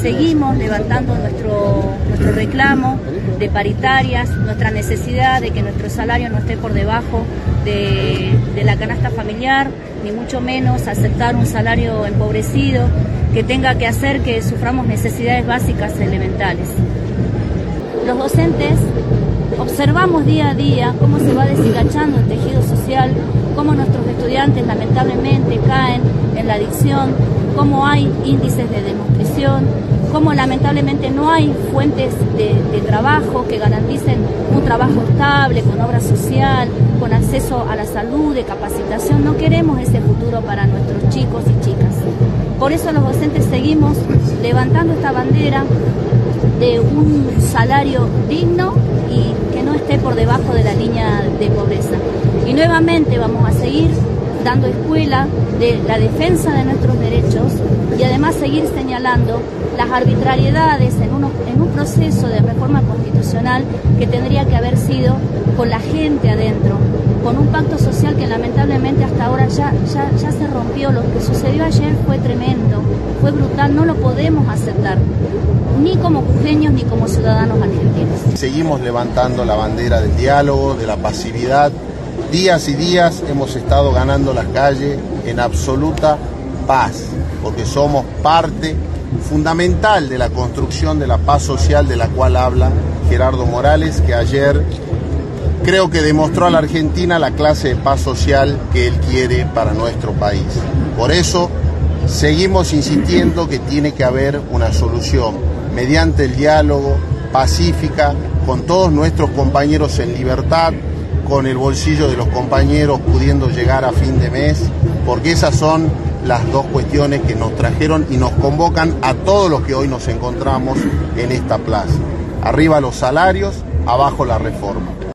seguimos levantando nuestro, nuestro reclamo de paritarias, nuestra necesidad de que nuestro salario no esté por debajo de, la canasta familiar, ni mucho menos aceptar un salario empobrecido que tenga que hacer que suframos necesidades básicas elementales. Los docentes observamos día a día cómo se va deshilachando el tejido social, cómo nuestros estudiantes lamentablemente caen en la adicción, cómo hay índices de demostración, cómo lamentablemente no hay fuentes de, de, trabajo que garanticen un trabajo estable, con obra social, con acceso a la salud, de capacitación. No queremos ese futuro para nuestros chicos y chicas. Por eso los docentes seguimos levantando esta bandera de un salario digno y que no esté por debajo de la línea de pobreza. Y nuevamente vamos a seguir dando escuela de la defensa de nuestros derechos y además seguir señalando las arbitrariedades en, uno, en un proceso de reforma constitucional que tendría que haber sido con la gente adentro, con un pacto social que lamentablemente hasta ahora ya, ya, ya se rompió. Lo que sucedió ayer fue tremendo, fue brutal, no lo podemos aceptar, ni como jujeños ni como ciudadanos argentinos. Seguimos levantando la bandera del diálogo, de la pasividad. Días y días hemos estado ganando las calles en absoluta paz, porque somos parte fundamental de la construcción de la paz social de la cual habla Gerardo Morales, que ayer creo que demostró a la Argentina la clase de paz social que él quiere para nuestro país. Por eso seguimos insistiendo que tiene que haber una solución mediante el diálogo, pacífica, con todos nuestros compañeros en libertad, con el bolsillo de los compañeros pudiendo llegar a fin de mes, porque esas son las dos cuestiones que nos trajeron y nos convocan a todos los que hoy nos encontramos en esta plaza. Arriba los salarios, abajo la reforma.